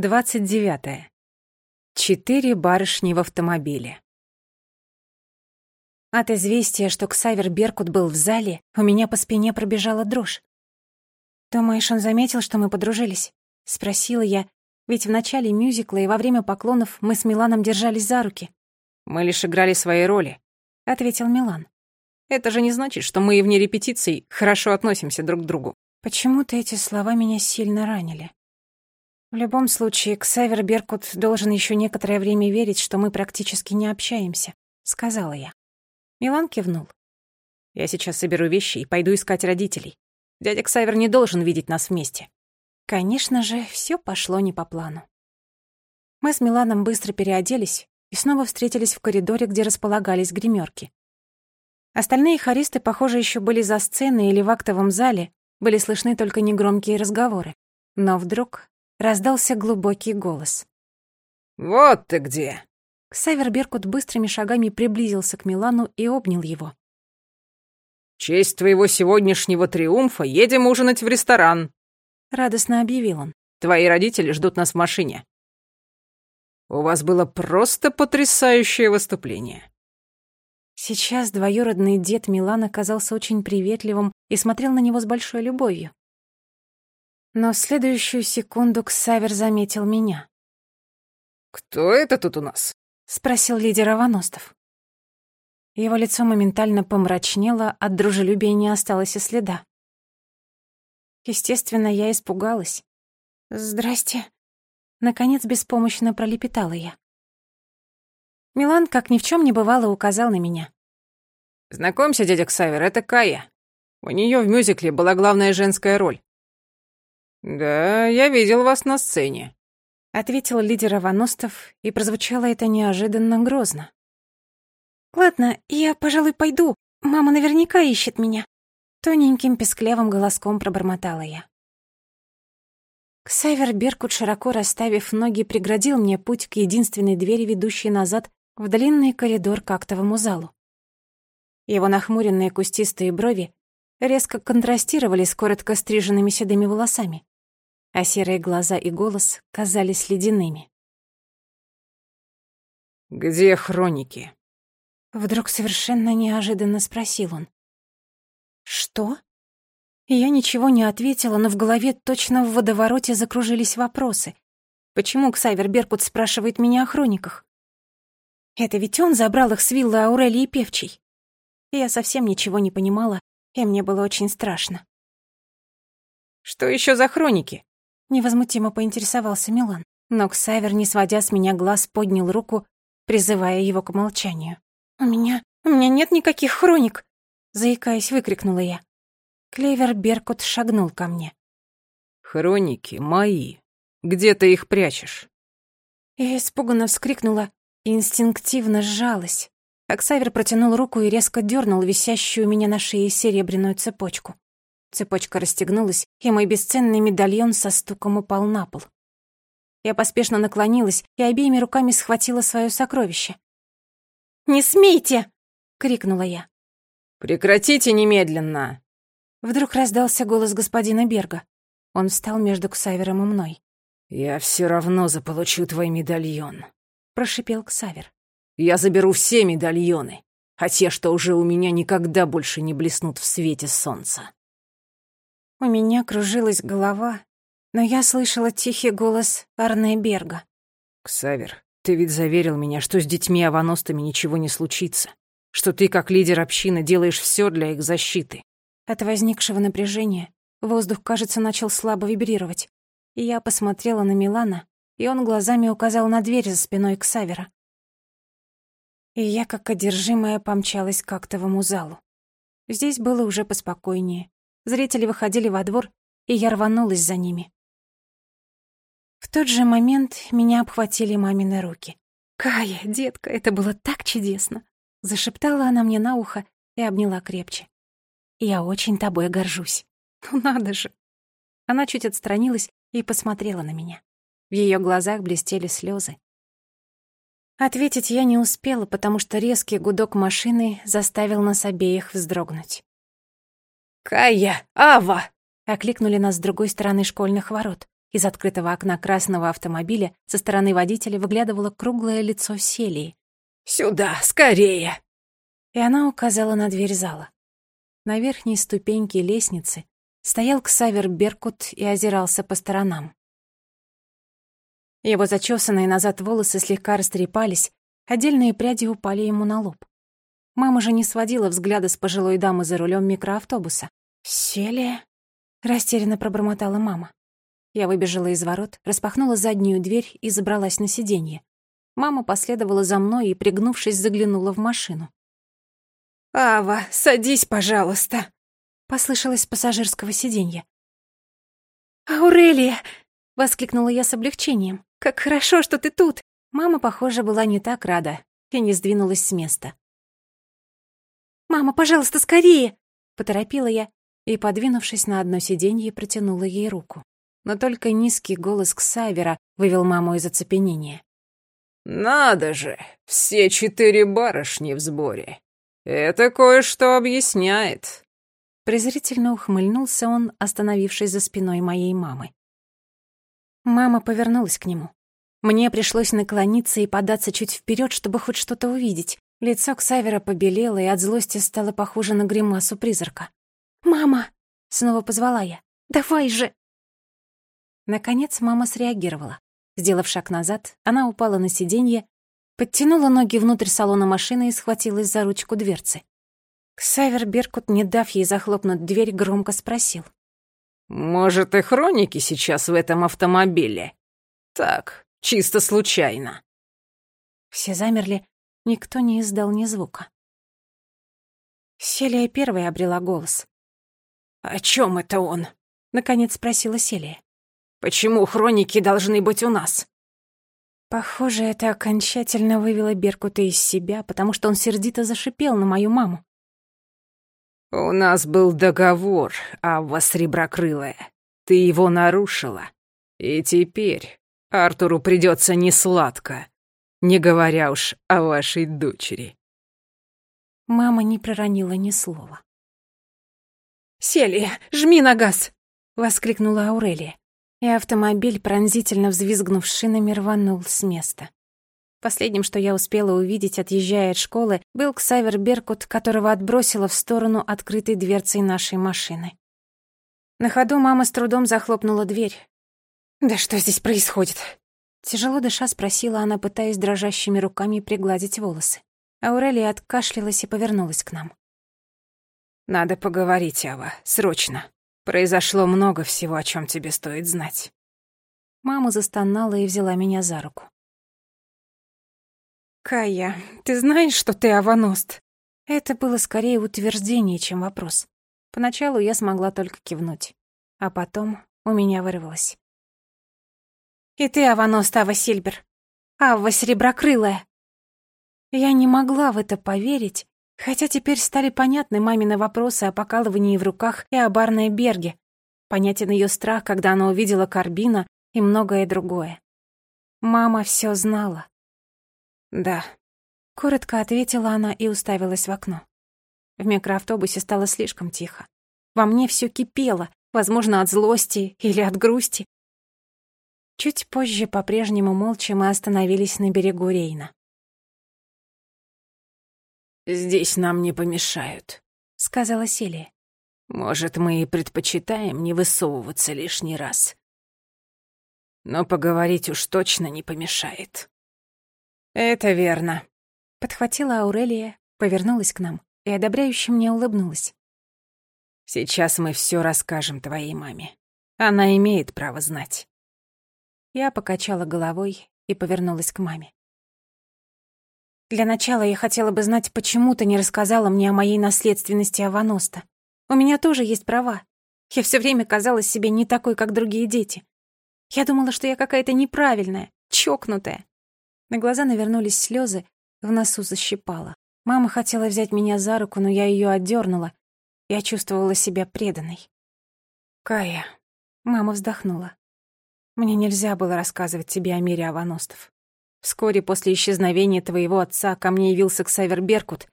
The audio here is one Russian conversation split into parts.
Двадцать девятое. Четыре барышни в автомобиле. От известия, что Ксавер Беркут был в зале, у меня по спине пробежала дрожь. «Думаешь, он заметил, что мы подружились?» — спросила я, ведь в начале мюзикла и во время поклонов мы с Миланом держались за руки. «Мы лишь играли свои роли», — ответил Милан. «Это же не значит, что мы и вне репетиций хорошо относимся друг к другу». Почему-то эти слова меня сильно ранили. В любом случае, Ксавер Беркут должен еще некоторое время верить, что мы практически не общаемся, сказала я. Милан кивнул. Я сейчас соберу вещи и пойду искать родителей. Дядя Ксавер не должен видеть нас вместе. Конечно же, все пошло не по плану. Мы с Миланом быстро переоделись и снова встретились в коридоре, где располагались гримерки. Остальные хористы, похоже, еще были за сценой или в актовом зале, были слышны только негромкие разговоры. Но вдруг раздался глубокий голос. «Вот ты где!» Ксавер Беркут быстрыми шагами приблизился к Милану и обнял его. «В честь твоего сегодняшнего триумфа едем ужинать в ресторан», — радостно объявил он. «Твои родители ждут нас в машине». «У вас было просто потрясающее выступление». Сейчас двоюродный дед Милана казался очень приветливым и смотрел на него с большой любовью. Но в следующую секунду Ксавер заметил меня. «Кто это тут у нас?» — спросил лидер Аваностов. Его лицо моментально помрачнело, от дружелюбия не осталось и следа. Естественно, я испугалась. «Здрасте». Наконец беспомощно пролепетала я. Милан, как ни в чем не бывало, указал на меня. «Знакомься, дядя Ксавер, это Кая. У нее в мюзикле была главная женская роль. «Да, я видел вас на сцене», — ответил лидер Аваностов, и прозвучало это неожиданно грозно. «Ладно, я, пожалуй, пойду. Мама наверняка ищет меня», — тоненьким песклявым голоском пробормотала я. Ксавер Беркут, широко расставив ноги, преградил мне путь к единственной двери, ведущей назад в длинный коридор к актовому залу. Его нахмуренные кустистые брови резко контрастировали с коротко стриженными седыми волосами а серые глаза и голос казались ледяными. «Где хроники?» Вдруг совершенно неожиданно спросил он. «Что?» Я ничего не ответила, но в голове точно в водовороте закружились вопросы. Почему Ксавер Беркут спрашивает меня о хрониках? Это ведь он забрал их с виллы Аурелии Певчей. Я совсем ничего не понимала, и мне было очень страшно. «Что еще за хроники?» Невозмутимо поинтересовался Милан. Но Ксавер, не сводя с меня глаз, поднял руку, призывая его к молчанию. «У меня... у меня нет никаких хроник!» Заикаясь, выкрикнула я. Клевер Беркут шагнул ко мне. «Хроники мои. Где ты их прячешь?» Я испуганно вскрикнула и инстинктивно сжалась. Аксавер протянул руку и резко дернул висящую у меня на шее серебряную цепочку. Цепочка расстегнулась, и мой бесценный медальон со стуком упал на пол. Я поспешно наклонилась и обеими руками схватила свое сокровище. «Не смейте!» — крикнула я. «Прекратите немедленно!» Вдруг раздался голос господина Берга. Он встал между Ксавером и мной. «Я все равно заполучу твой медальон», — прошипел Ксавер. «Я заберу все медальоны, а те, что уже у меня, никогда больше не блеснут в свете солнца». У меня кружилась голова, но я слышала тихий голос Арне Берга. «Ксавер, ты ведь заверил меня, что с детьми аваностами ничего не случится, что ты, как лидер общины, делаешь все для их защиты». От возникшего напряжения воздух, кажется, начал слабо вибрировать. И я посмотрела на Милана, и он глазами указал на дверь за спиной Ксавера. И я, как одержимая, помчалась к актовому залу. Здесь было уже поспокойнее. Зрители выходили во двор, и я рванулась за ними. В тот же момент меня обхватили мамины руки. «Кая, детка, это было так чудесно!» Зашептала она мне на ухо и обняла крепче. «Я очень тобой горжусь. Ну надо же!» Она чуть отстранилась и посмотрела на меня. В ее глазах блестели слезы. Ответить я не успела, потому что резкий гудок машины заставил нас обеих вздрогнуть. «Кая! Ава!» — окликнули нас с другой стороны школьных ворот. Из открытого окна красного автомобиля со стороны водителя выглядывало круглое лицо Селии. «Сюда, скорее!» И она указала на дверь зала. На верхней ступеньке лестницы стоял Ксавер Беркут и озирался по сторонам. Его зачесанные назад волосы слегка растрепались, отдельные пряди упали ему на лоб. Мама же не сводила взгляда с пожилой дамы за рулем микроавтобуса. «Селия?» — растерянно пробормотала мама. Я выбежала из ворот, распахнула заднюю дверь и забралась на сиденье. Мама последовала за мной и, пригнувшись, заглянула в машину. «Ава, садись, пожалуйста», — послышалось с пассажирского сиденья. «Аурелия!» — воскликнула я с облегчением. «Как хорошо, что ты тут!» Мама, похоже, была не так рада и не сдвинулась с места. «Мама, пожалуйста, скорее!» — поторопила я и, подвинувшись на одно сиденье, протянула ей руку но только низкий голос Ксавера вывел маму из оцепенения. «Надо же, все четыре барышни в сборе. Это кое-что объясняет». Презрительно ухмыльнулся он, остановившись за спиной моей мамы. Мама повернулась к нему. Мне пришлось наклониться и податься чуть вперед, чтобы хоть что-то увидеть. Лицо Ксавера побелело и от злости стало похоже на гримасу призрака. «Мама!» — снова позвала я. «Давай же!» Наконец мама среагировала. Сделав шаг назад, она упала на сиденье, подтянула ноги внутрь салона машины и схватилась за ручку дверцы. Ксавер Беркут, не дав ей захлопнуть дверь, громко спросил. «Может, и хроники сейчас в этом автомобиле? Так, чисто случайно». Все замерли, никто не издал ни звука. Селия первой обрела голос. «О чем это он?» — наконец спросила Селия. Почему хроники должны быть у нас?» Похоже, это окончательно вывело Беркута из себя, потому что он сердито зашипел на мою маму. «У нас был договор, Авва Среброкрылая. Ты его нарушила. И теперь Артуру придется несладко, не говоря уж о вашей дочери». Мама не проронила ни слова. «Селия, жми на газ!» — воскликнула Аурелия и автомобиль, пронзительно взвизгнув шинами, рванул с места. Последним, что я успела увидеть, отъезжая от школы, был Ксавер Беркут, которого отбросила в сторону открытой дверцей нашей машины. На ходу мама с трудом захлопнула дверь. «Да что здесь происходит?» Тяжело дыша спросила она, пытаясь дрожащими руками пригладить волосы. Аурелия откашлялась и повернулась к нам. «Надо поговорить, Ава, срочно. Произошло много всего, о чем тебе стоит знать. Мама застонала и взяла меня за руку. «Кая, ты знаешь, что ты аваност?» Это было скорее утверждение, чем вопрос. Поначалу я смогла только кивнуть, а потом у меня вырвалось. «И ты аваност, Ава Сильбер. Ава Сереброкрылая!» Я не могла в это поверить, Хотя теперь стали понятны мамины вопросы о покалывании в руках и о барной Берге. Понятен ее страх, когда она увидела Карбина и многое другое. Мама все знала. «Да», — коротко ответила она и уставилась в окно. В микроавтобусе стало слишком тихо. Во мне все кипело, возможно, от злости или от грусти. Чуть позже, по-прежнему молча, мы остановились на берегу Рейна. «Здесь нам не помешают», — сказала Селия. «Может, мы и предпочитаем не высовываться лишний раз. Но поговорить уж точно не помешает». «Это верно», — подхватила Аурелия, повернулась к нам и одобряюще мне улыбнулась. «Сейчас мы все расскажем твоей маме. Она имеет право знать». Я покачала головой и повернулась к маме. Для начала я хотела бы знать, почему ты не рассказала мне о моей наследственности Аваноста. У меня тоже есть права. Я все время казалась себе не такой, как другие дети. Я думала, что я какая-то неправильная, чокнутая. На глаза навернулись слезы, в носу защипала. Мама хотела взять меня за руку, но я ее отдернула. Я чувствовала себя преданной. «Кая», — мама вздохнула. «Мне нельзя было рассказывать тебе о мире Аваностов. Вскоре после исчезновения твоего отца ко мне явился Ксавер Беркут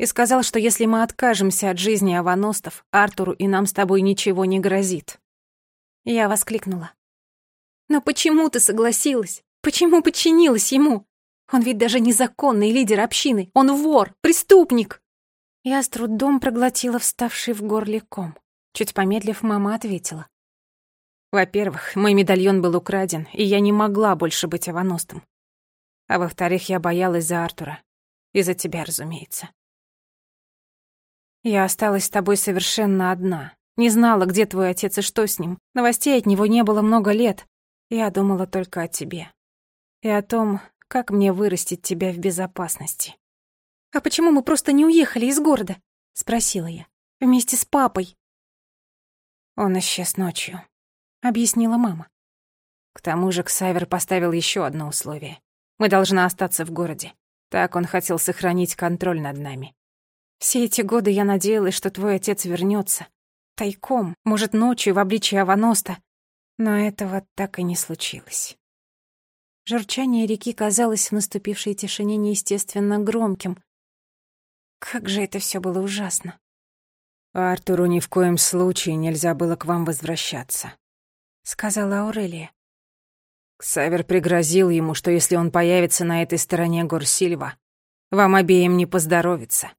и сказал, что если мы откажемся от жизни аваностов, Артуру и нам с тобой ничего не грозит. Я воскликнула. Но почему ты согласилась? Почему подчинилась ему? Он ведь даже незаконный лидер общины. Он вор, преступник. Я с трудом проглотила вставший в горле ком. Чуть помедлив, мама ответила. Во-первых, мой медальон был украден, и я не могла больше быть аваностом. А во-вторых, я боялась за Артура. И за тебя, разумеется. Я осталась с тобой совершенно одна. Не знала, где твой отец и что с ним. Новостей от него не было много лет. Я думала только о тебе. И о том, как мне вырастить тебя в безопасности. «А почему мы просто не уехали из города?» — спросила я. «Вместе с папой». «Он исчез ночью», — объяснила мама. К тому же Ксавер поставил еще одно условие. Мы должны остаться в городе. Так он хотел сохранить контроль над нами. Все эти годы я надеялась, что твой отец вернется. Тайком, может, ночью в обличье Аваноста. Но этого так и не случилось. Журчание реки казалось в наступившей тишине неестественно громким. Как же это все было ужасно. «Артуру ни в коем случае нельзя было к вам возвращаться», — сказала Аурелия. Ксавер пригрозил ему, что если он появится на этой стороне гор Сильва, вам обеим не поздоровится.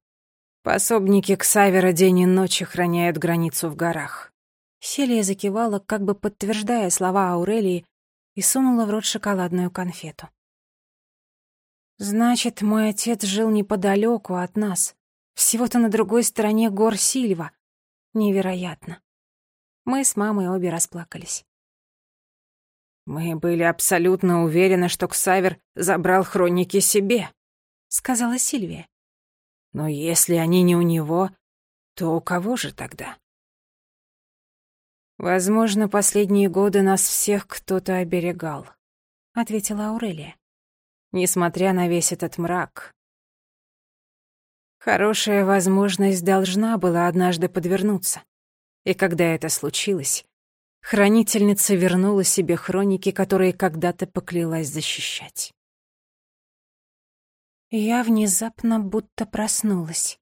Пособники Ксавера день и ночь охраняют границу в горах. Селия закивала, как бы подтверждая слова Аурелии, и сунула в рот шоколадную конфету. «Значит, мой отец жил неподалеку от нас, всего-то на другой стороне гор Сильва. Невероятно». Мы с мамой обе расплакались. «Мы были абсолютно уверены, что Ксавер забрал хроники себе», — сказала Сильвия. «Но если они не у него, то у кого же тогда?» «Возможно, последние годы нас всех кто-то оберегал», — ответила Аурелия. «Несмотря на весь этот мрак, хорошая возможность должна была однажды подвернуться. И когда это случилось, хранительница вернула себе хроники, которые когда-то поклялась защищать». Я внезапно будто проснулась.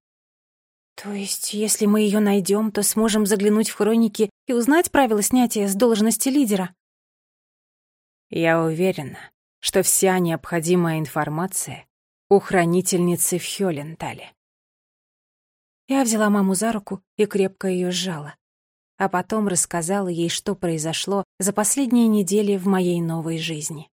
То есть, если мы ее найдем, то сможем заглянуть в хроники и узнать правила снятия с должности лидера? Я уверена, что вся необходимая информация у хранительницы в Хёлентале. Я взяла маму за руку и крепко ее сжала, а потом рассказала ей, что произошло за последние недели в моей новой жизни.